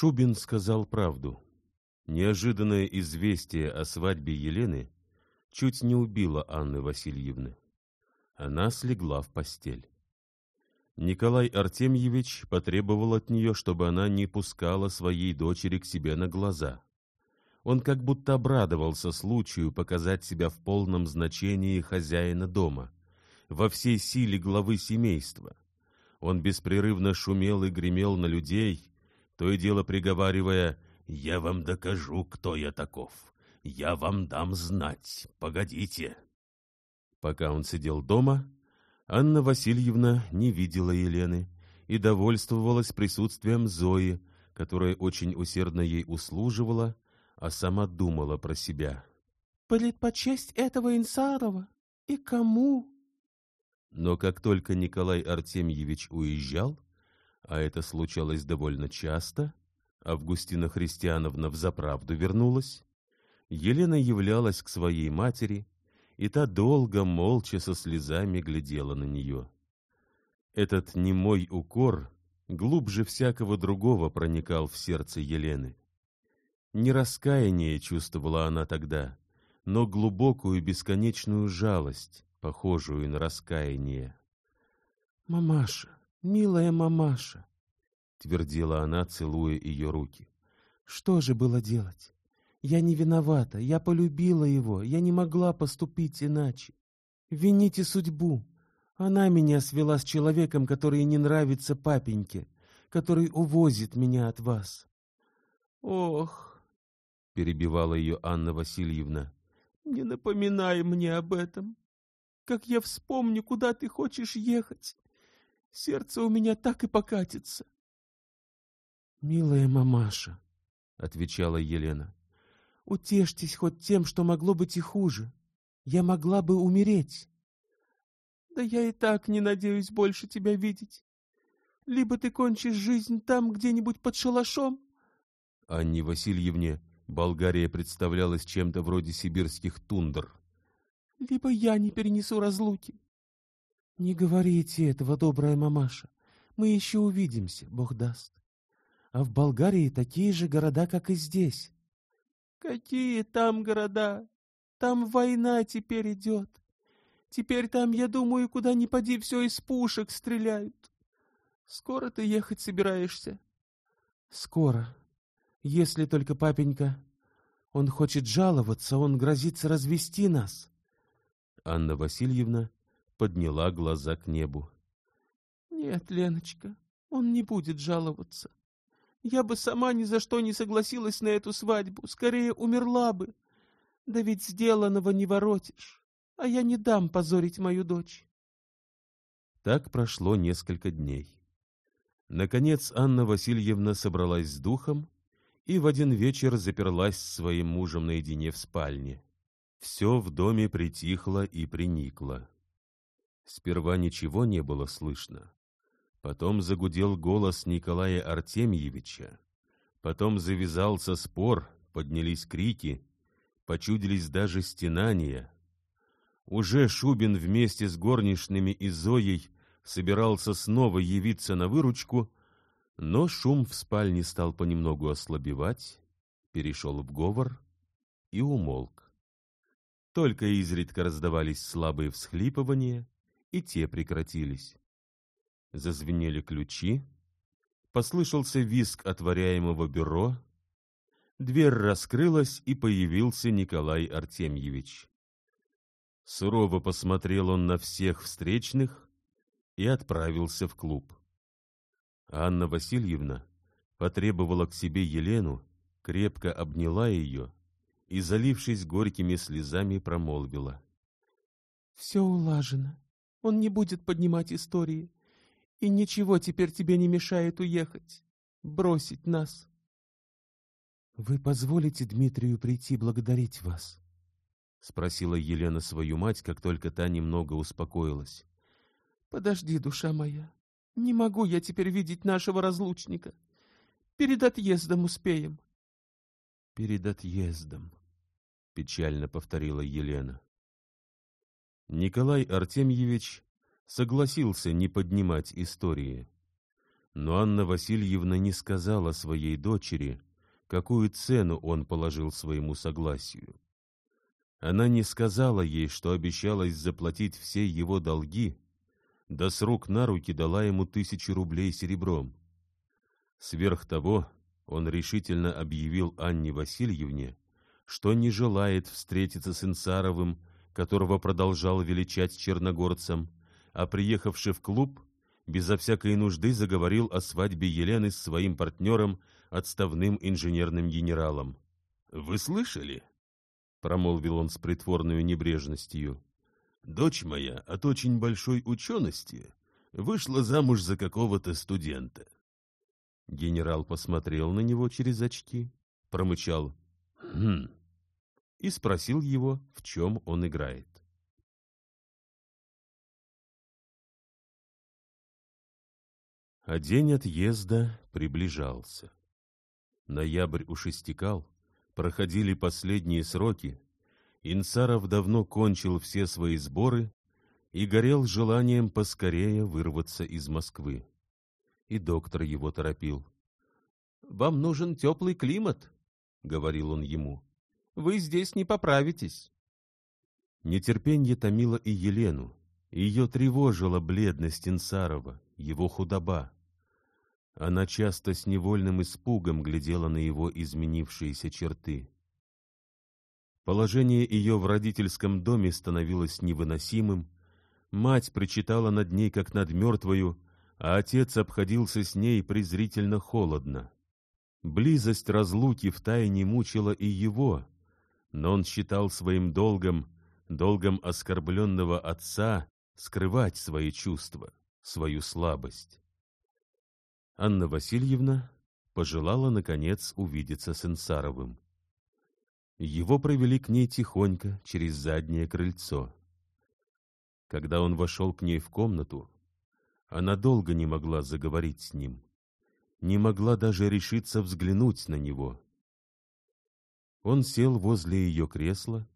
Шубин сказал правду. Неожиданное известие о свадьбе Елены чуть не убило Анны Васильевны. Она слегла в постель. Николай Артемьевич потребовал от нее, чтобы она не пускала своей дочери к себе на глаза. Он как будто обрадовался случаю показать себя в полном значении хозяина дома, во всей силе главы семейства. Он беспрерывно шумел и гремел на людей, то и дело приговаривая «Я вам докажу, кто я таков. Я вам дам знать. Погодите». Пока он сидел дома, Анна Васильевна не видела Елены и довольствовалась присутствием Зои, которая очень усердно ей услуживала, а сама думала про себя. «Предпочесть этого Инсарова? И кому?» Но как только Николай Артемьевич уезжал, а это случалось довольно часто, Августина Христиановна взаправду вернулась, Елена являлась к своей матери, и та долго, молча, со слезами глядела на нее. Этот немой укор глубже всякого другого проникал в сердце Елены. Не раскаяние чувствовала она тогда, но глубокую бесконечную жалость, похожую на раскаяние. «Мамаша, милая мамаша», — твердила она, целуя ее руки. «Что же было делать? Я не виновата, я полюбила его, я не могла поступить иначе. Вините судьбу. Она меня свела с человеком, который не нравится папеньке, который увозит меня от вас. Ох, — перебивала ее Анна Васильевна. — Не напоминай мне об этом. Как я вспомню, куда ты хочешь ехать, сердце у меня так и покатится. — Милая мамаша, — отвечала Елена, — утешьтесь хоть тем, что могло быть и хуже. Я могла бы умереть. — Да я и так не надеюсь больше тебя видеть. Либо ты кончишь жизнь там, где-нибудь под шалашом. Анне Васильевне Болгария представлялась чем-то вроде сибирских тундр. «Либо я не перенесу разлуки». «Не говорите этого, добрая мамаша. Мы еще увидимся, Бог даст. А в Болгарии такие же города, как и здесь». «Какие там города? Там война теперь идет. Теперь там, я думаю, куда ни поди, все из пушек стреляют. Скоро ты ехать собираешься?» «Скоро», если только папенька... Он хочет жаловаться, он грозится развести нас. Анна Васильевна подняла глаза к небу. — Нет, Леночка, он не будет жаловаться. Я бы сама ни за что не согласилась на эту свадьбу, скорее умерла бы. Да ведь сделанного не воротишь, а я не дам позорить мою дочь. Так прошло несколько дней. Наконец Анна Васильевна собралась с духом и в один вечер заперлась с своим мужем наедине в спальне. Все в доме притихло и приникло. Сперва ничего не было слышно. Потом загудел голос Николая Артемьевича. Потом завязался спор, поднялись крики, почудились даже стенания. Уже Шубин вместе с горничными и Зоей собирался снова явиться на выручку, но шум в спальне стал понемногу ослабевать, перешел в говор и умолк. Только изредка раздавались слабые всхлипывания, и те прекратились. Зазвенели ключи, послышался визг отворяемого бюро, дверь раскрылась, и появился Николай Артемьевич. Сурово посмотрел он на всех встречных и отправился в клуб. Анна Васильевна потребовала к себе Елену, крепко обняла ее и, залившись горькими слезами, промолвила. — Все улажено. Он не будет поднимать истории. И ничего теперь тебе не мешает уехать, бросить нас. — Вы позволите Дмитрию прийти благодарить вас? — спросила Елена свою мать, как только та немного успокоилась. — Подожди, душа моя, не могу я теперь видеть нашего разлучника. Перед отъездом успеем. — Перед отъездом, — печально повторила Елена. Николай Артемьевич согласился не поднимать истории. Но Анна Васильевна не сказала своей дочери, какую цену он положил своему согласию. Она не сказала ей, что обещалась заплатить все его долги, да с рук на руки дала ему тысячу рублей серебром. Сверх того, он решительно объявил Анне Васильевне, что не желает встретиться с Инсаровым, которого продолжал величать черногорцем, а приехавший в клуб, безо всякой нужды заговорил о свадьбе Елены с своим партнером, отставным инженерным генералом. — Вы слышали? — промолвил он с притворной небрежностью. — Дочь моя от очень большой учености вышла замуж за какого-то студента. Генерал посмотрел на него через очки, промычал «Хм» и спросил его, в чем он играет. А день отъезда приближался. Ноябрь уж истекал, проходили последние сроки, Инсаров давно кончил все свои сборы и горел желанием поскорее вырваться из Москвы. И доктор его торопил. — Вам нужен теплый климат, — говорил он ему. — Вы здесь не поправитесь. Нетерпенье томило и Елену. Ее тревожила бледность Инсарова, его худоба. Она часто с невольным испугом глядела на его изменившиеся черты. Положение ее в родительском доме становилось невыносимым, мать причитала над ней, как над мертвою, а отец обходился с ней презрительно холодно. Близость разлуки втайне мучила и его, но он считал своим долгом, долгом оскорбленного отца, скрывать свои чувства, свою слабость. Анна Васильевна пожелала, наконец, увидеться с Инсаровым. Его провели к ней тихонько через заднее крыльцо. Когда он вошел к ней в комнату, она долго не могла заговорить с ним, не могла даже решиться взглянуть на него. Он сел возле ее кресла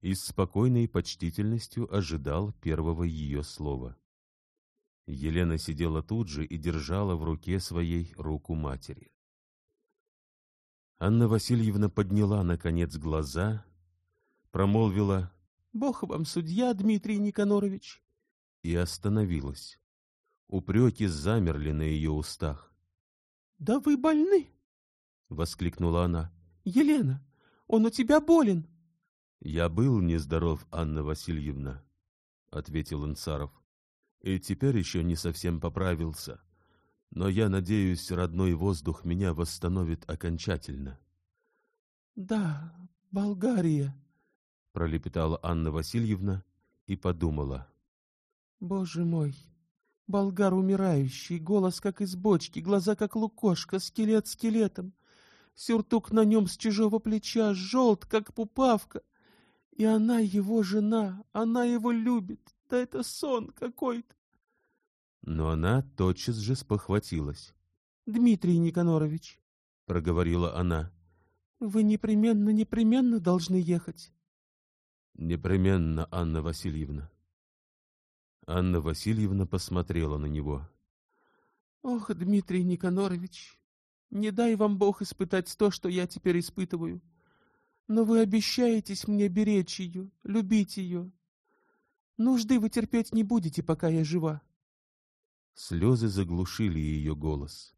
и с спокойной почтительностью ожидал первого ее слова. Елена сидела тут же и держала в руке своей руку матери. Анна Васильевна подняла, наконец, глаза, промолвила «Бог вам судья, Дмитрий Никанорович!» и остановилась. Упреки замерли на ее устах. «Да вы больны!» — воскликнула она. «Елена, он у тебя болен!» «Я был нездоров, Анна Васильевна», — ответил Инцаров и теперь еще не совсем поправился. Но я надеюсь, родной воздух меня восстановит окончательно. — Да, Болгария, — пролепетала Анна Васильевна и подумала. — Боже мой, болгар умирающий, голос как из бочки, глаза как лукошка, скелет скелетом, сюртук на нем с чужого плеча, желт, как пупавка. И она его жена, она его любит, да это сон какой-то. Но она тотчас же спохватилась. — Дмитрий Никанорович, — проговорила она, — вы непременно, непременно должны ехать. — Непременно, Анна Васильевна. Анна Васильевна посмотрела на него. — Ох, Дмитрий Никанорович, не дай вам Бог испытать то, что я теперь испытываю. Но вы обещаетесь мне беречь ее, любить ее, Нужды вы терпеть не будете, пока я жива. Слезы заглушили ее голос.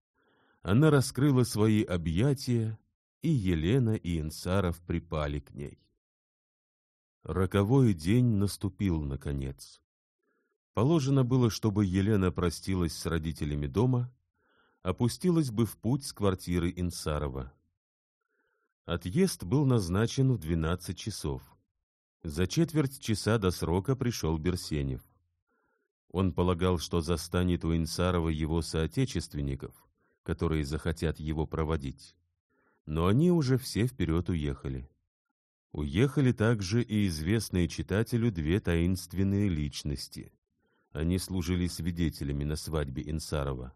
Она раскрыла свои объятия, и Елена и Инсаров припали к ней. Роковой день наступил, наконец. Положено было, чтобы Елена простилась с родителями дома, опустилась бы в путь с квартиры Инсарова. Отъезд был назначен в двенадцать часов. За четверть часа до срока пришел Берсенев. Он полагал, что застанет у Инсарова его соотечественников, которые захотят его проводить. Но они уже все вперед уехали. Уехали также и известные читателю две таинственные личности. Они служили свидетелями на свадьбе Инсарова.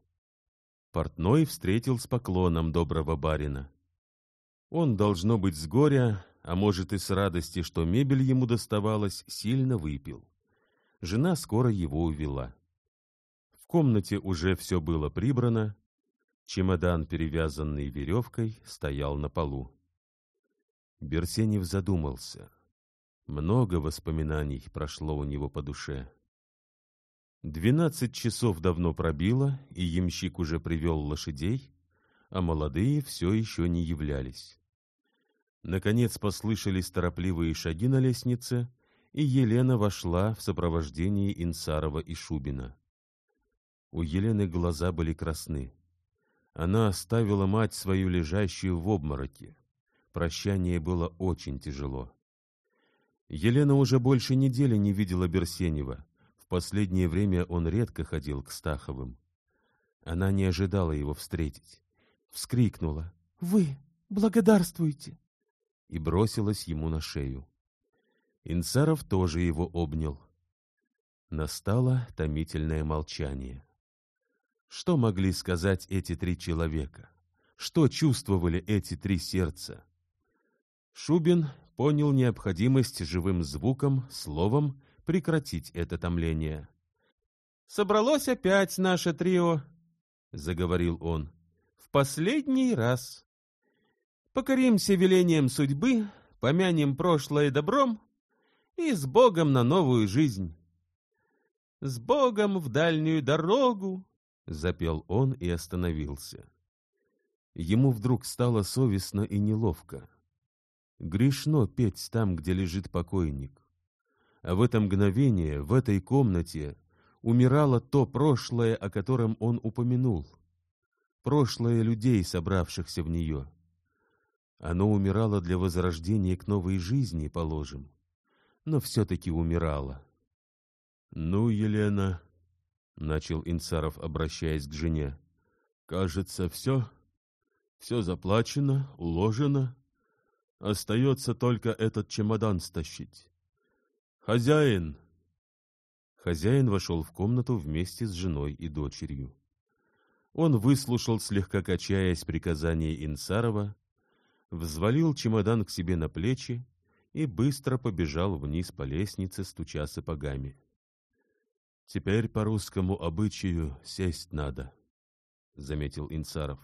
Портной встретил с поклоном доброго барина. Он, должно быть, с горя а может и с радости, что мебель ему доставалась, сильно выпил. Жена скоро его увела. В комнате уже все было прибрано, Чемодан, перевязанный веревкой, стоял на полу. Берсенев задумался. Много воспоминаний прошло у него по душе. Двенадцать часов давно пробило, и ямщик уже привел лошадей, а молодые все еще не являлись. Наконец послышались торопливые шаги на лестнице, и Елена вошла в сопровождении Инсарова и Шубина. У Елены глаза были красны. Она оставила мать свою лежащую в обмороке. Прощание было очень тяжело. Елена уже больше недели не видела Берсенева. В последнее время он редко ходил к Стаховым. Она не ожидала его встретить. Вскрикнула. «Вы благодарствуйте!» И бросилась ему на шею. Инцаров тоже его обнял. Настало томительное молчание. Что могли сказать эти три человека? Что чувствовали эти три сердца? Шубин понял необходимость живым звуком, словом прекратить это томление. «Собралось опять наше трио», — заговорил он, — «в последний раз. Покоримся велением судьбы, помянем прошлое добром и с Богом на новую жизнь. С Богом в дальнюю дорогу, — запел он и остановился. Ему вдруг стало совестно и неловко. Грешно петь там, где лежит покойник. В это мгновение, в этой комнате, умирало то прошлое, о котором он упомянул. Прошлое людей, собравшихся в нее. Оно умирало для возрождения к новой жизни, положим, но все-таки умирало. — Ну, Елена, — начал Инцаров, обращаясь к жене. — Кажется, все. Все заплачено, уложено. Остается только этот чемодан стащить. «Хозяин!» Хозяин вошел в комнату вместе с женой и дочерью. Он выслушал, слегка качаясь, приказание Инсарова, взвалил чемодан к себе на плечи и быстро побежал вниз по лестнице, стуча сапогами. Теперь по русскому обычаю сесть надо, — заметил Инцаров.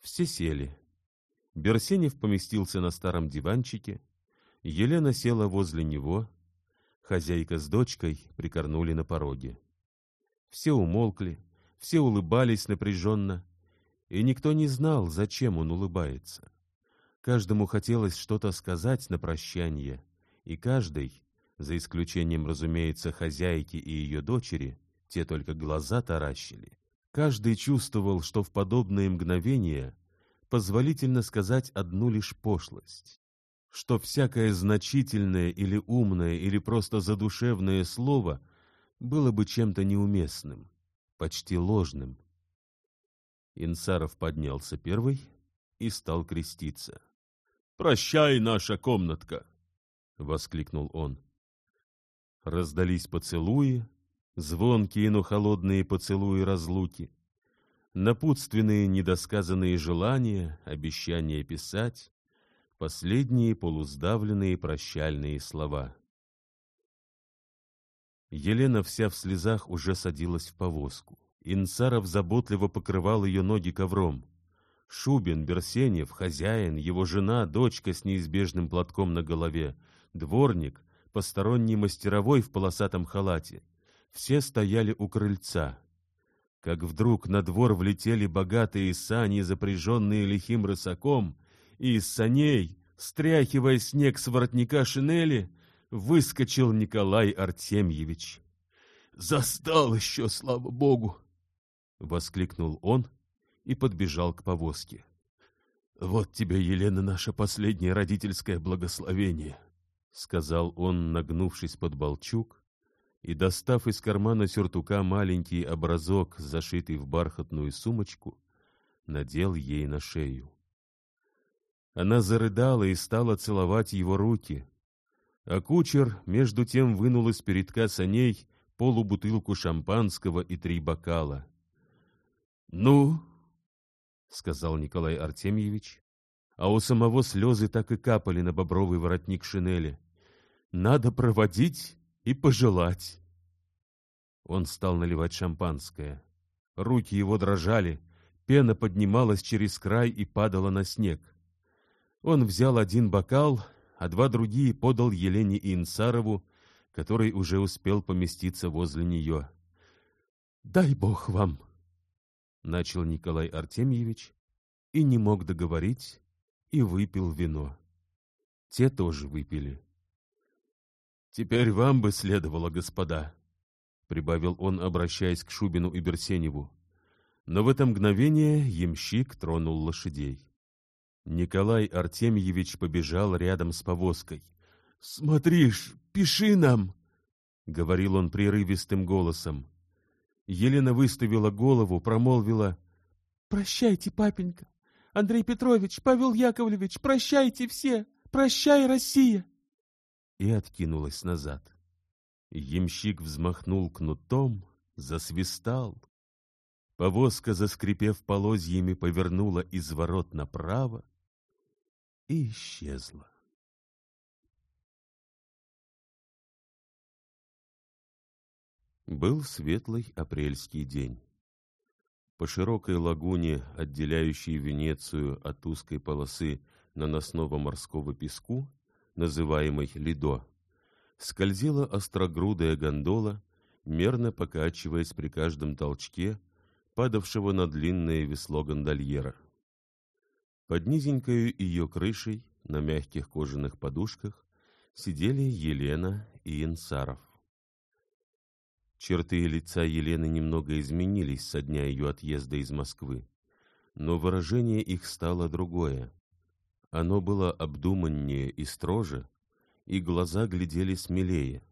Все сели. Берсенев поместился на старом диванчике, Елена села возле него, хозяйка с дочкой прикорнули на пороге. Все умолкли, все улыбались напряженно, и никто не знал, зачем он улыбается. Каждому хотелось что-то сказать на прощание, и каждый за исключением, разумеется, хозяйки и ее дочери, те только глаза таращили. Каждый чувствовал, что в подобные мгновения позволительно сказать одну лишь пошлость, что всякое значительное или умное или просто задушевное слово было бы чем-то неуместным, почти ложным. Инсаров поднялся первый и стал креститься. «Прощай, наша комнатка!» — воскликнул он. Раздались поцелуи, звонкие, но холодные поцелуи разлуки, напутственные недосказанные желания, обещания писать, последние полуздавленные прощальные слова. Елена вся в слезах уже садилась в повозку. Инцаров заботливо покрывал ее ноги ковром. Шубин, Берсенев, хозяин, его жена, дочка с неизбежным платком на голове, дворник посторонний мастеровой в полосатом халате. Все стояли у крыльца. Как вдруг на двор влетели богатые сани, запряженные лихим рысаком, и из саней, стряхивая снег с воротника шинели, выскочил Николай Артемьевич. «Застал еще, слава богу!» — воскликнул он и подбежал к повозке. «Вот тебе, Елена, наше последнее родительское благословение!» — сказал он, нагнувшись под балчук, и, достав из кармана сюртука маленький образок, зашитый в бархатную сумочку, надел ей на шею. Она зарыдала и стала целовать его руки, а кучер между тем вынул из передка саней полубутылку шампанского и три бокала. — Ну, — сказал Николай Артемьевич, а у самого слезы так и капали на бобровый воротник шинели. «Надо проводить и пожелать». Он стал наливать шампанское. Руки его дрожали, Пена поднималась через край и падала на снег. Он взял один бокал, а два другие подал Елене Инсарову, который уже успел поместиться возле нее. «Дай Бог вам!» — начал Николай Артемьевич и не мог договорить, и выпил вино. Те тоже выпили. «Теперь вам бы следовало, господа», — прибавил он, обращаясь к Шубину и Берсеневу. Но в это мгновение ямщик тронул лошадей. Николай Артемьевич побежал рядом с повозкой. — Смотришь, пиши нам! — говорил он прерывистым голосом. Елена выставила голову, промолвила. — Прощайте, папенька! Андрей Петрович, Павел Яковлевич, прощайте все! Прощай, Россия! И откинулась назад. Ямщик взмахнул кнутом, засвистал. Повозка, заскрипев полозьями, повернула из ворот направо, и исчезла. Был светлый апрельский день. По широкой лагуне, отделяющей Венецию от узкой полосы наносного морского песку, называемой Лидо, скользила острогрудая гондола, мерно покачиваясь при каждом толчке, падавшего на длинное весло гондольера. Под низенькою ее крышей, на мягких кожаных подушках, сидели Елена и Инсаров. Черты лица Елены немного изменились со дня ее отъезда из Москвы, но выражение их стало другое. Оно было обдуманнее и строже, и глаза глядели смелее.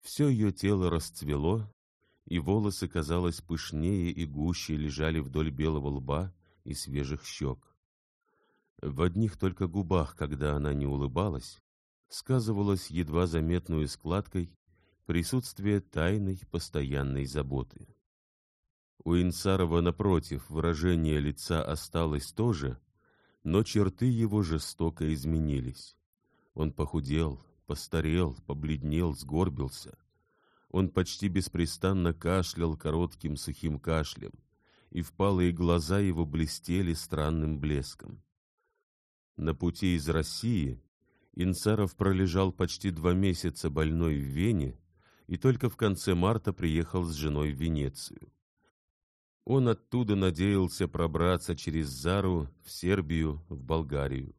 Все ее тело расцвело, и волосы, казалось, пышнее и гуще лежали вдоль белого лба и свежих щек. В одних только губах, когда она не улыбалась, сказывалось едва заметную складкой присутствие тайной постоянной заботы. У Инсарова, напротив, выражение лица осталось то же, но черты его жестоко изменились. Он похудел, постарел, побледнел, сгорбился. Он почти беспрестанно кашлял коротким сухим кашлем, и впалые глаза его блестели странным блеском. На пути из России Инцаров пролежал почти два месяца больной в Вене и только в конце марта приехал с женой в Венецию. Он оттуда надеялся пробраться через Зару в Сербию, в Болгарию.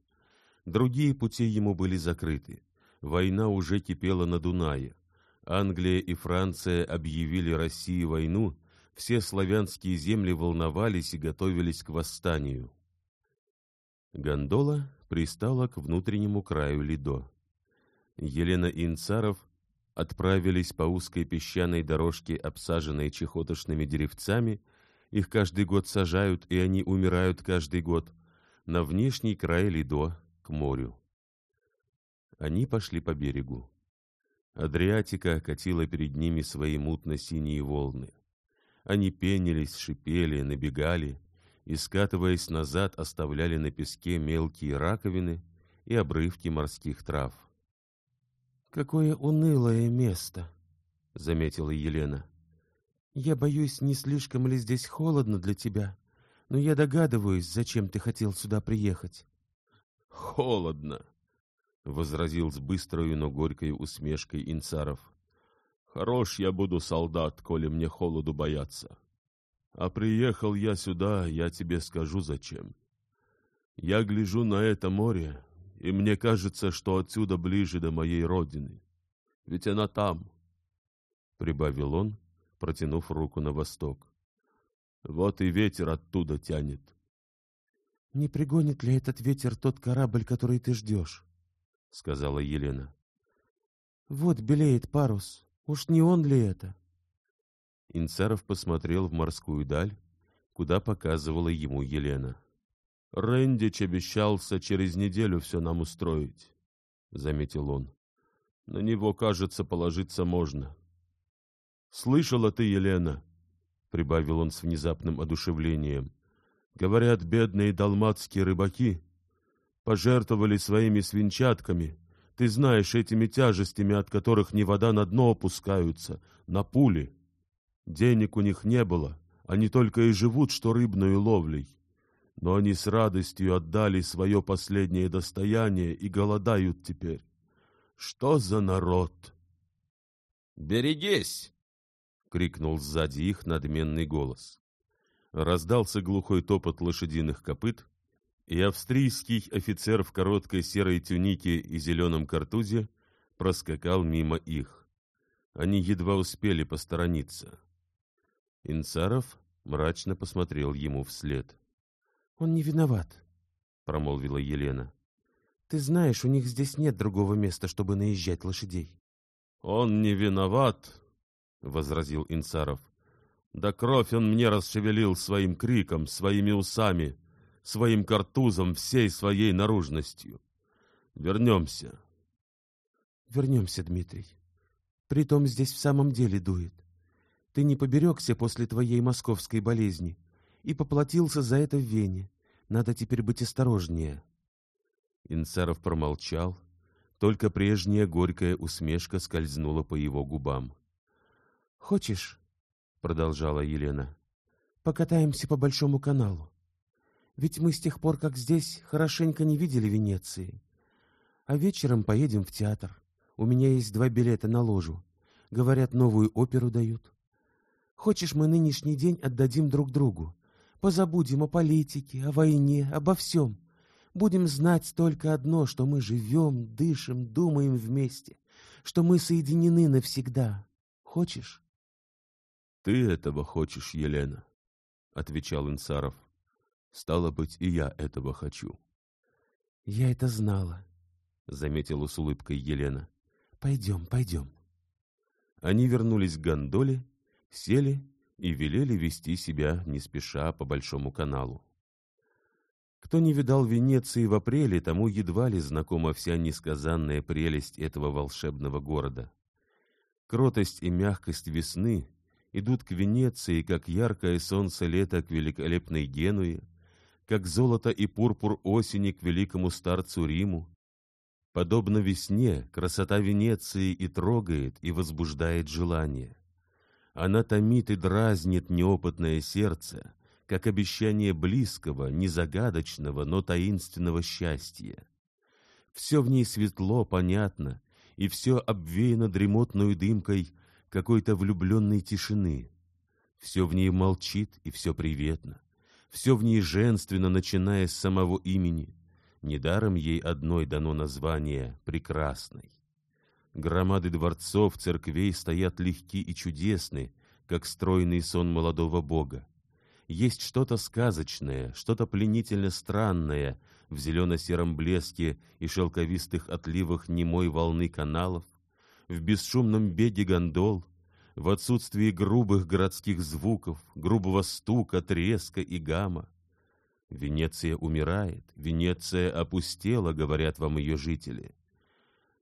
Другие пути ему были закрыты. Война уже кипела на Дунае. Англия и Франция объявили России войну, все славянские земли волновались и готовились к восстанию. Гондола пристала к внутреннему краю Лидо. Елена и Инцаров отправились по узкой песчаной дорожке, обсаженной чехотошными деревцами, их каждый год сажают, и они умирают каждый год, на внешний край Лидо, к морю. Они пошли по берегу. Адриатика катила перед ними свои мутно-синие волны. Они пенились, шипели, набегали, и, скатываясь назад, оставляли на песке мелкие раковины и обрывки морских трав. «Какое унылое место!» — заметила Елена. «Я боюсь, не слишком ли здесь холодно для тебя, но я догадываюсь, зачем ты хотел сюда приехать». «Холодно!» — возразил с быстрою, но горькой усмешкой Инцаров. «Хорош я буду солдат, коли мне холоду бояться. А приехал я сюда, я тебе скажу зачем. Я гляжу на это море, и мне кажется, что отсюда ближе до моей родины. Ведь она там, — прибавил он, протянув руку на восток. Вот и ветер оттуда тянет. — Не пригонит ли этот ветер тот корабль, который ты ждешь? — сказала Елена. — Вот белеет парус. Уж не он ли это? Инцаров посмотрел в морскую даль, куда показывала ему Елена. — Рэндич обещался через неделю все нам устроить, — заметил он. — На него, кажется, положиться можно. — Слышала ты, Елена? — прибавил он с внезапным одушевлением. — Говорят, бедные далматские рыбаки пожертвовали своими свинчатками, ты знаешь, этими тяжестями, от которых ни вода на дно опускаются, на пули. — Денег у них не было, Они только и живут, что рыбной ловлей. Но они с радостью отдали свое последнее достояние и голодают теперь. Что за народ? «Берегись!» — крикнул сзади их надменный голос. Раздался глухой топот лошадиных копыт, и австрийский офицер в короткой серой тюнике и зеленом картузе проскакал мимо их. Они едва успели посторониться. Инцаров мрачно посмотрел ему вслед. — Он не виноват, — промолвила Елена. — Ты знаешь, у них здесь нет другого места, чтобы наезжать лошадей. — Он не виноват, — возразил Инцаров. — Да кровь он мне расшевелил своим криком, своими усами, своим картузом, всей своей наружностью. Вернемся. — Вернемся, Дмитрий. Притом здесь в самом деле дует. Ты не поберегся после твоей московской болезни и поплатился за это в Вене. Надо теперь быть осторожнее. Инцаров промолчал, только прежняя горькая усмешка скользнула по его губам. — Хочешь, — продолжала Елена, — покатаемся по Большому каналу? Ведь мы с тех пор, как здесь, хорошенько не видели Венеции. А вечером поедем в театр. У меня есть два билета на ложу. Говорят, новую оперу дают. Хочешь, мы нынешний день отдадим друг другу? Позабудем о политике, о войне, обо всем. Будем знать только одно, что мы живем, дышим, думаем вместе, что мы соединены навсегда. Хочешь? — Ты этого хочешь, Елена, — отвечал Инсаров. — Стало быть, и я этого хочу. — Я это знала, — заметила с улыбкой Елена. — Пойдем, пойдем. Они вернулись к гондоле сели и велели вести себя не спеша по Большому каналу. Кто не видал Венеции в апреле, тому едва ли знакома вся несказанная прелесть этого волшебного города. Кротость и мягкость весны идут к Венеции, как яркое солнце лета к великолепной Генуе, как золото и пурпур осени к великому старцу Риму. Подобно весне, красота Венеции и трогает, и возбуждает желание. Она томит и дразнит неопытное сердце, как обещание близкого, незагадочного, но таинственного счастья. Все в ней светло, понятно, и все обвеяно дремотной дымкой какой-то влюбленной тишины. Все в ней молчит и все приветно. Все в ней женственно, начиная с самого имени. Недаром ей одной дано название «прекрасной». Громады дворцов, церквей стоят легки и чудесны, как стройный сон молодого бога. Есть что-то сказочное, что-то пленительно странное в зелено-сером блеске и шелковистых отливах немой волны каналов, в бесшумном беге гондол, в отсутствии грубых городских звуков, грубого стука, треска и гамма. Венеция умирает, Венеция опустела, говорят вам ее жители.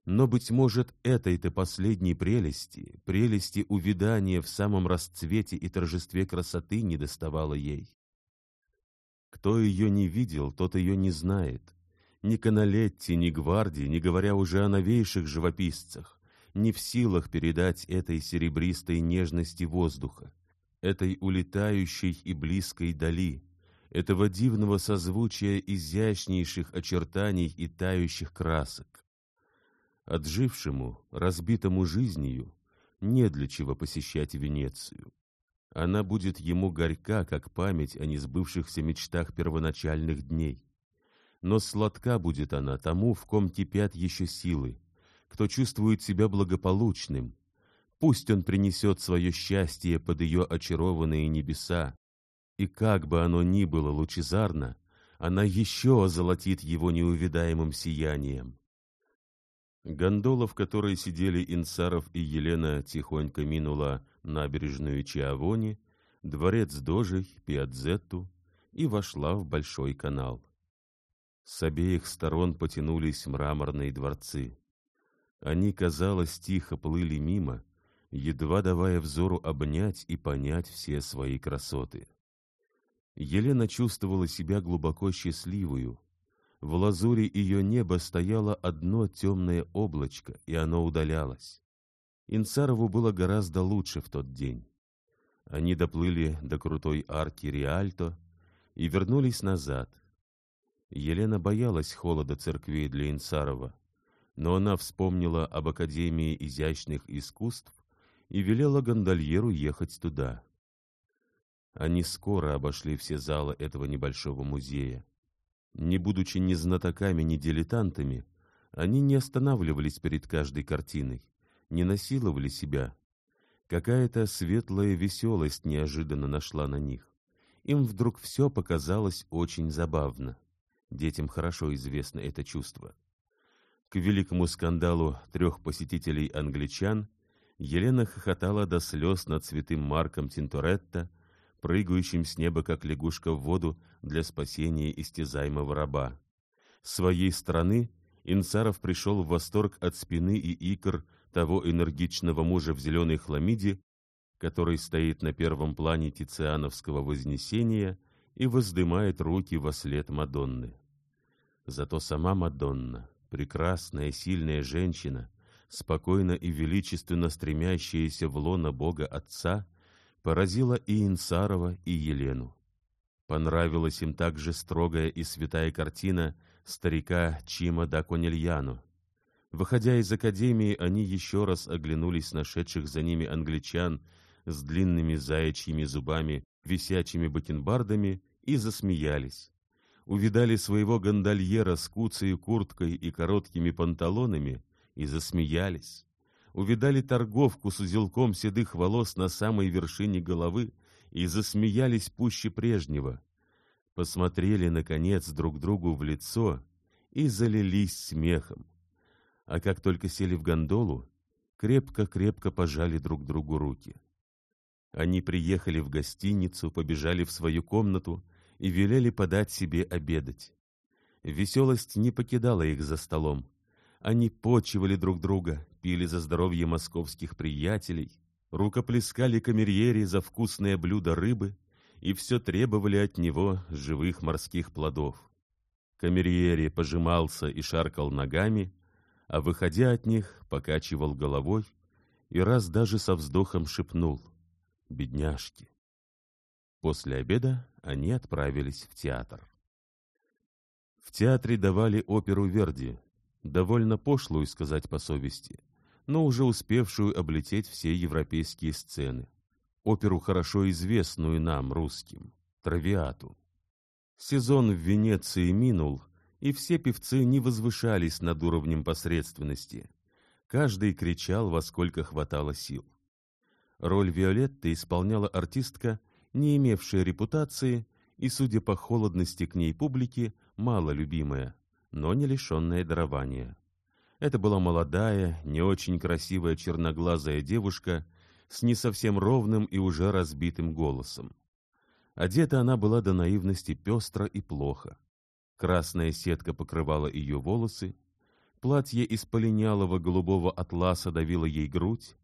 Но, быть может, этой-то последней прелести, прелести увядания в самом расцвете и торжестве красоты не доставало ей. Кто ее не видел, тот ее не знает. Ни Каналетти, ни Гварди, не говоря уже о новейших живописцах, не в силах передать этой серебристой нежности воздуха, этой улетающей и близкой дали, этого дивного созвучия изящнейших очертаний и тающих красок. Отжившему, разбитому жизнью, не для чего посещать Венецию. Она будет ему горька, как память о несбывшихся мечтах первоначальных дней. Но сладка будет она тому, в ком кипят еще силы, кто чувствует себя благополучным. Пусть он принесет свое счастье под ее очарованные небеса, и как бы оно ни было лучезарно, она еще озолотит его неувидаемым сиянием. Гондола, в которой сидели Инсаров и Елена, тихонько минула набережную Чиавони, дворец Дожей, Пиадзетту и вошла в Большой канал. С обеих сторон потянулись мраморные дворцы. Они, казалось, тихо плыли мимо, едва давая взору обнять и понять все свои красоты. Елена чувствовала себя глубоко счастливую, в лазури ее неба стояло одно темное облачко, и оно удалялось. Инцарову было гораздо лучше в тот день. Они доплыли до крутой арки Риальто и вернулись назад. Елена боялась холода церквей для Инсарова, но она вспомнила об Академии изящных искусств и велела гондольеру ехать туда. Они скоро обошли все залы этого небольшого музея. Не будучи ни знатоками, ни дилетантами, они не останавливались перед каждой картиной, не насиловали себя. Какая-то светлая веселость неожиданно нашла на них. Им вдруг все показалось очень забавно. Детям хорошо известно это чувство. К великому скандалу трех посетителей англичан Елена хохотала до слез над святым Марком Тинторетто, прыгающим с неба, как лягушка в воду, для спасения истязаемого раба. С своей стороны Инцаров пришел в восторг от спины и икр того энергичного мужа в зеленой хламиде, который стоит на первом плане Тициановского вознесения и воздымает руки во след Мадонны. Зато сама Мадонна, прекрасная, сильная женщина, спокойно и величественно стремящаяся в лоно Бога Отца, поразила и Инсарова, и Елену. Понравилась им также строгая и святая картина старика Чима да Конельяну. Выходя из академии, они еще раз оглянулись на шедших за ними англичан с длинными заячьими зубами, висячими бакенбардами и засмеялись. Увидали своего гондольера с куцей курткой и короткими панталонами и засмеялись. Увидали торговку с узелком седых волос на самой вершине головы и засмеялись пуще прежнего. Посмотрели, наконец, друг другу в лицо и залились смехом. А как только сели в гондолу, крепко-крепко пожали друг другу руки. Они приехали в гостиницу, побежали в свою комнату и велели подать себе обедать. Веселость не покидала их за столом. Они почивали друг друга, пили за здоровье московских приятелей, рукоплескали камерьере за вкусное блюдо рыбы и все требовали от него живых морских плодов. Камерьере пожимался и шаркал ногами, а, выходя от них, покачивал головой и раз даже со вздохом шепнул «Бедняжки». После обеда они отправились в театр. В театре давали оперу Верди, довольно пошлую, сказать по совести, но уже успевшую облететь все европейские сцены. Оперу, хорошо известную нам, русским, «Травиату». Сезон в Венеции минул, и все певцы не возвышались над уровнем посредственности. Каждый кричал, во сколько хватало сил. Роль Виолетты исполняла артистка, не имевшая репутации и, судя по холодности к ней публики, мало любимая, но не лишенная дарования. Это была молодая, не очень красивая черноглазая девушка с не совсем ровным и уже разбитым голосом. Одета она была до наивности пестро и плохо. Красная сетка покрывала ее волосы, платье из полинялого голубого атласа давило ей грудь,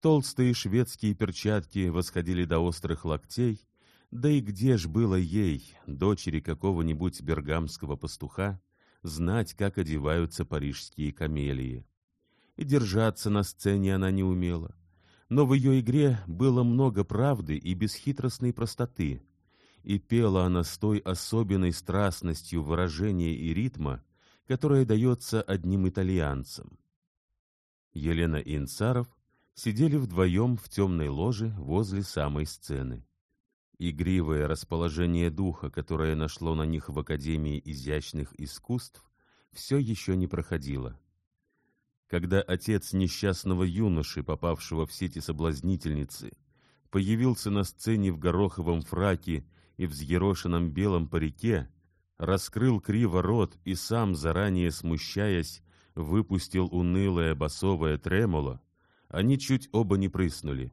толстые шведские перчатки восходили до острых локтей, да и где ж было ей, дочери какого-нибудь бергамского пастуха, знать, как одеваются парижские камелии. И держаться на сцене она не умела. Но в ее игре было много правды и бесхитростной простоты, и пела она с той особенной страстностью выражения и ритма, которая дается одним итальянцам. Елена и Инцаров сидели вдвоем в темной ложе возле самой сцены. Игривое расположение духа, которое нашло на них в Академии изящных искусств, все еще не проходило. Когда отец несчастного юноши, попавшего в сети соблазнительницы, появился на сцене в гороховом фраке и взъерошенном белом парике, раскрыл криво рот и сам, заранее смущаясь, выпустил унылое басовое тремоло, они чуть оба не прыснули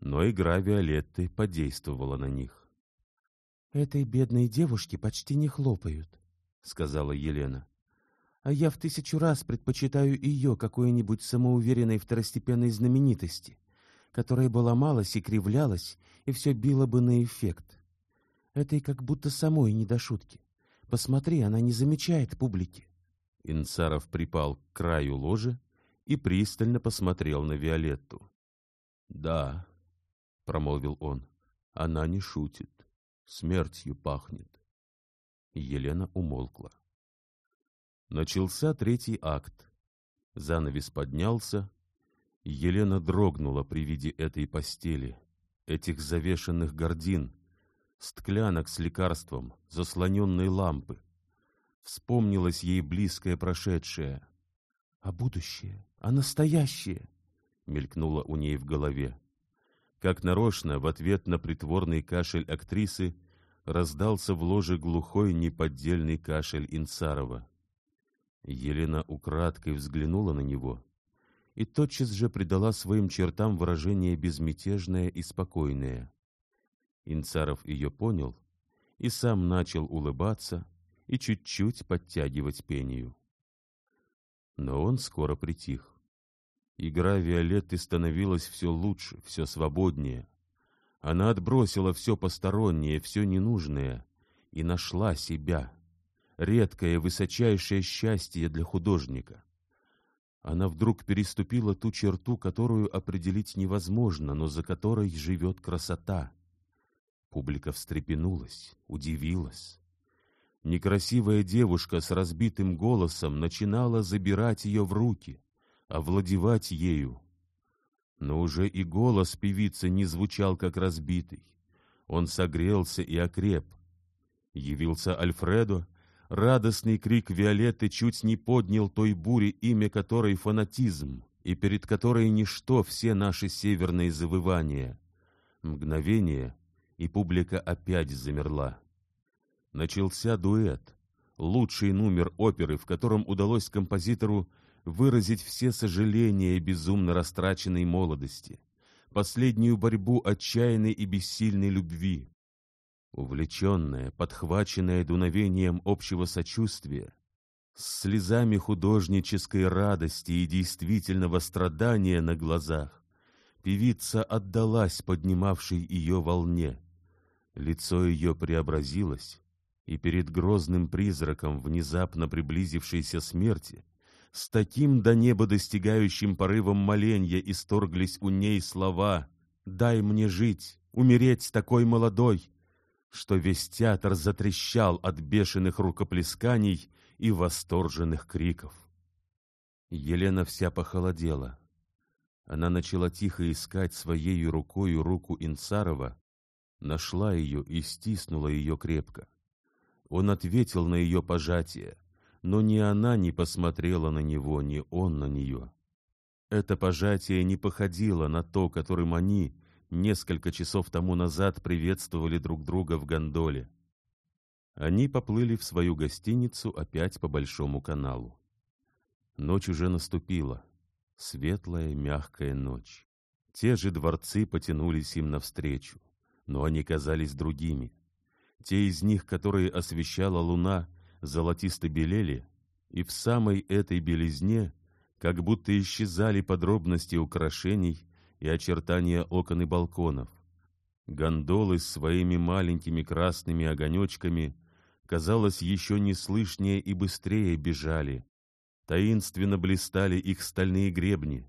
но игра Виолетты подействовала на них. «Этой бедной девушке почти не хлопают», — сказала Елена. «А я в тысячу раз предпочитаю ее какой-нибудь самоуверенной второстепенной знаменитости, которая бы ломалась и кривлялась, и все било бы на эффект. Этой как будто самой не до шутки. Посмотри, она не замечает публики». Инцаров припал к краю ложи и пристально посмотрел на Виолетту. «Да, промолвил он. Она не шутит, смертью пахнет. Елена умолкла. Начался третий акт. Занавес поднялся. Елена дрогнула при виде этой постели, этих завешенных гордин, стклянок с лекарством, заслоненной лампы. Вспомнилось ей близкое прошедшее. «А будущее? А настоящее?» — мелькнуло у ней в голове. Как нарочно, в ответ на притворный кашель актрисы раздался в ложе глухой неподдельный кашель Инцарова. Елена украдкой взглянула на него и тотчас же придала своим чертам выражение безмятежное и спокойное. Инцаров ее понял и сам начал улыбаться и чуть-чуть подтягивать пению. Но он скоро притих. Игра Виолетты становилась все лучше, все свободнее. Она отбросила все постороннее, все ненужное и нашла себя. Редкое, высочайшее счастье для художника. Она вдруг переступила ту черту, которую определить невозможно, но за которой живет красота. Публика встрепенулась, удивилась. Некрасивая девушка с разбитым голосом начинала забирать ее в руки, овладевать ею. Но уже и голос певицы не звучал, как разбитый. Он согрелся и окреп. Явился Альфредо, радостный крик Виолетты чуть не поднял той бури, имя которой фанатизм, и перед которой ничто все наши северные завывания. Мгновение, и публика опять замерла. Начался дуэт, лучший номер оперы, в котором удалось композитору выразить все сожаления безумно растраченной молодости, последнюю борьбу отчаянной и бессильной любви. Увлеченная, подхваченная дуновением общего сочувствия, с слезами художнической радости и действительного страдания на глазах, певица отдалась поднимавшей ее волне. Лицо ее преобразилось, и перед грозным призраком внезапно приблизившейся смерти с таким до неба достигающим порывом моленья исторглись у ней слова «Дай мне жить, умереть такой молодой», что весь театр затрещал от бешеных рукоплесканий и восторженных криков. Елена вся похолодела. Она начала тихо искать своей рукою руку Инцарова, нашла ее и стиснула ее крепко. Он ответил на ее пожатие, но ни она не посмотрела на него, ни он на нее. Это пожатие не походило на то, которым они несколько часов тому назад приветствовали друг друга в гондоле. Они поплыли в свою гостиницу опять по Большому каналу. Ночь уже наступила, светлая, мягкая ночь. Те же дворцы потянулись им навстречу, но они казались другими. Те из них, которые освещала луна, золотисто белели, и в самой этой белизне как будто исчезали подробности украшений и очертания окон и балконов. Гондолы с своими маленькими красными огонечками, казалось, еще не слышнее и быстрее бежали. Таинственно блистали их стальные гребни,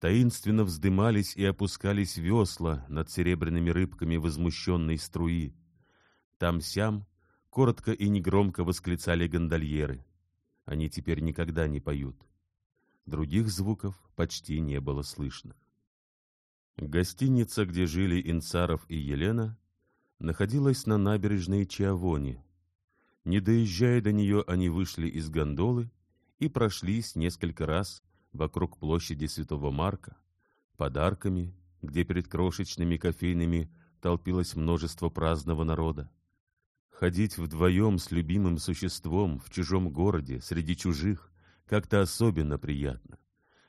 таинственно вздымались и опускались весла над серебряными рыбками возмущенной струи. Там-сям коротко и негромко восклицали гондольеры. Они теперь никогда не поют. Других звуков почти не было слышно. Гостиница, где жили Инцаров и Елена, находилась на набережной Чиавони. Не доезжая до нее, они вышли из гондолы и прошлись несколько раз вокруг площади Святого Марка, подарками, где перед крошечными кофейными толпилось множество праздного народа. Ходить вдвоем с любимым существом в чужом городе, среди чужих, как-то особенно приятно.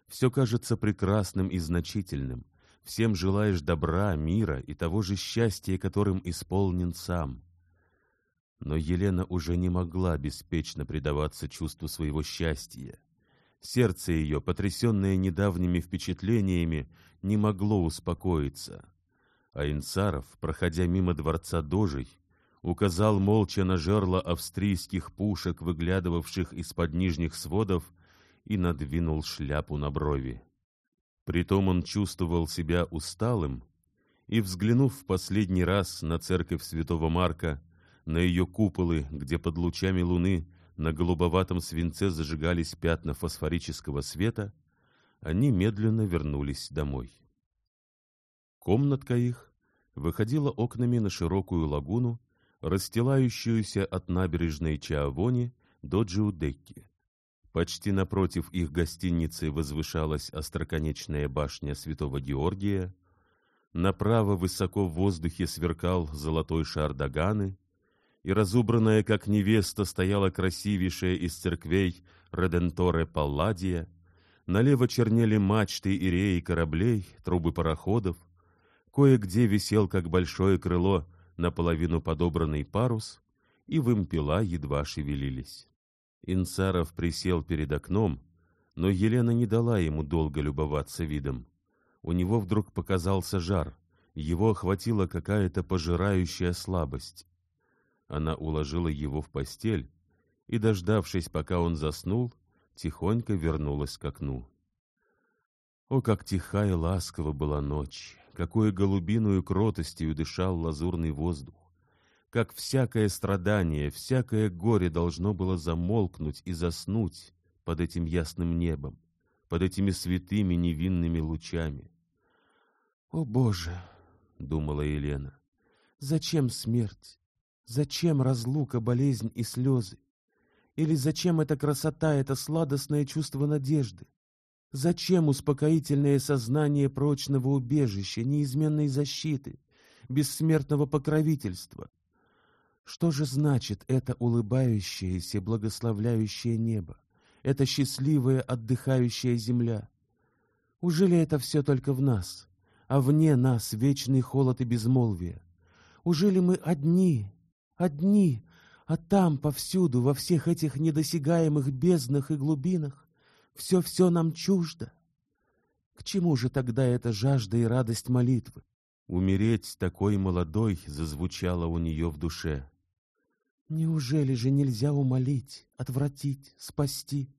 Все кажется прекрасным и значительным. Всем желаешь добра, мира и того же счастья, которым исполнен сам. Но Елена уже не могла беспечно предаваться чувству своего счастья. Сердце ее, потрясенное недавними впечатлениями, не могло успокоиться. А Инцаров, проходя мимо дворца Дожей, указал молча на жерло австрийских пушек, выглядывавших из-под нижних сводов, и надвинул шляпу на брови. Притом он чувствовал себя усталым и, взглянув в последний раз на церковь святого Марка, на ее куполы, где под лучами луны на голубоватом свинце зажигались пятна фосфорического света, они медленно вернулись домой. Комнатка их выходила окнами на широкую лагуну, расстилающуюся от набережной Чаавони до Джиудекки. Почти напротив их гостиницы возвышалась остроконечная башня святого Георгия, направо высоко в воздухе сверкал золотой шар Даганы, и разубранная, как невеста, стояла красивейшая из церквей Реденторе Палладия, налево чернели мачты и реи кораблей, трубы пароходов, кое-где висел, как большое крыло, наполовину подобранный парус, и вымпела едва шевелились. Инцаров присел перед окном, но Елена не дала ему долго любоваться видом. У него вдруг показался жар, его охватила какая-то пожирающая слабость. Она уложила его в постель и, дождавшись, пока он заснул, тихонько вернулась к окну. О, как тиха и ласкова была ночь! Какой голубиную кротостью дышал лазурный воздух! Как всякое страдание, всякое горе должно было замолкнуть и заснуть под этим ясным небом, под этими святыми невинными лучами. «О, Боже!» — думала Елена. «Зачем смерть? Зачем разлука, болезнь и слезы? Или зачем эта красота, это сладостное чувство надежды? Зачем успокоительное сознание прочного убежища, неизменной защиты, бессмертного покровительства? Что же значит это улыбающееся, благословляющее небо, это счастливая, отдыхающая земля? Ужели это все только в нас, а вне нас вечный холод и безмолвие? Ужели мы одни, одни, а там, повсюду, во всех этих недосягаемых безднах и глубинах, все-все нам чуждо. К чему же тогда эта жажда и радость молитвы? Умереть такой молодой зазвучало у нее в душе. Неужели же нельзя умолить, отвратить, спасти?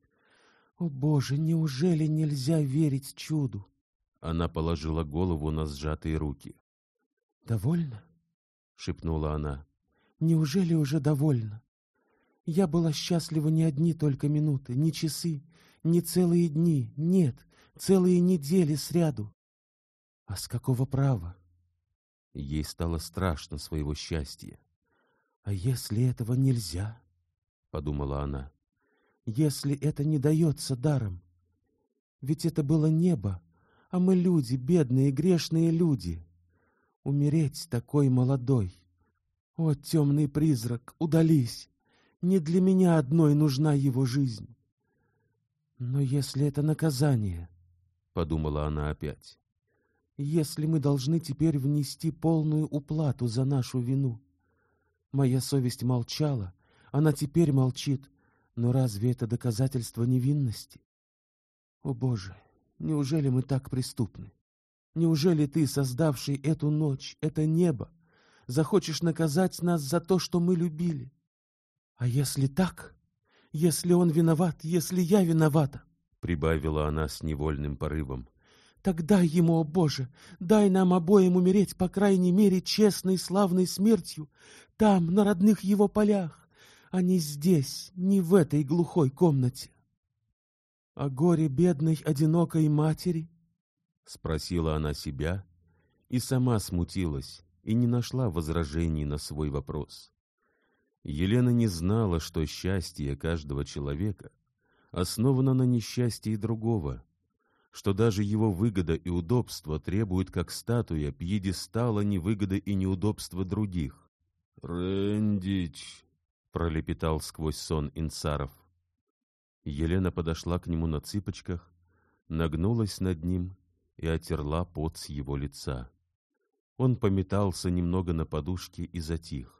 О, Боже, неужели нельзя верить чуду? Она положила голову на сжатые руки. «Довольно?» — шепнула она. Неужели уже довольно? Я была счастлива не одни только минуты, не часы, не целые дни, нет, целые недели сряду. А с какого права? Ей стало страшно своего счастья. А если этого нельзя? — подумала она. Если это не дается даром? Ведь это было небо, а мы люди, бедные, грешные люди. Умереть такой молодой. О, темный призрак, удались! Не для меня одной нужна его жизнь. Но если это наказание, — подумала она опять, — если мы должны теперь внести полную уплату за нашу вину. Моя совесть молчала, она теперь молчит, но разве это доказательство невинности? О, Боже, неужели мы так преступны? Неужели ты, создавший эту ночь, это небо, захочешь наказать нас за то, что мы любили. А если так, если он виноват, если я виновата, — прибавила она с невольным порывом, — тогда ему, о Боже, дай нам обоим умереть, по крайней мере, честной славной смертью, там, на родных его полях, а не здесь, не в этой глухой комнате. — О горе бедной, одинокой матери? — спросила она себя и сама смутилась и не нашла возражений на свой вопрос. Елена не знала, что счастье каждого человека основано на несчастье другого, что даже его выгода и удобство требуют, как статуя, пьедестала невыгоды и неудобства других. «Рэндич!» — пролепетал сквозь сон Инсаров. Елена подошла к нему на цыпочках, нагнулась над ним и отерла пот с его лица. Он пометался немного на подушке и затих.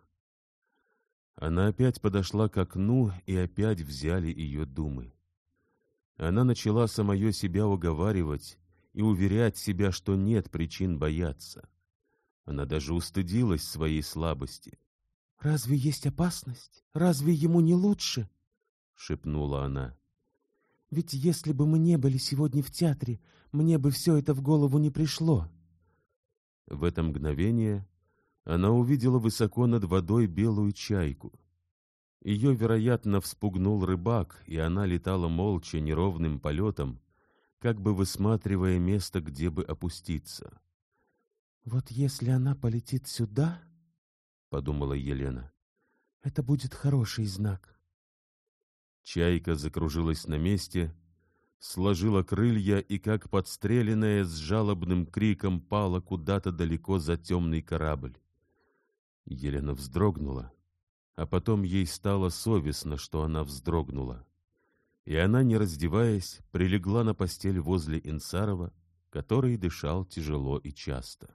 Она опять подошла к окну, и опять взяли ее думы. Она начала самое себя уговаривать и уверять себя, что нет причин бояться. Она даже устыдилась своей слабости. — Разве есть опасность? Разве ему не лучше? — шепнула она. — Ведь если бы мы не были сегодня в театре, мне бы все это в голову не пришло. В это мгновение она увидела высоко над водой белую чайку. Ее, вероятно, вспугнул рыбак, и она летала молча неровным полетом, как бы высматривая место, где бы опуститься. «Вот если она полетит сюда, — подумала Елена, — это будет хороший знак». Чайка закружилась на месте, сложила крылья и, как подстреленная, с жалобным криком пала куда-то далеко за темный корабль. Елена вздрогнула, а потом ей стало совестно, что она вздрогнула. И она, не раздеваясь, прилегла на постель возле Инсарова, который дышал тяжело и часто.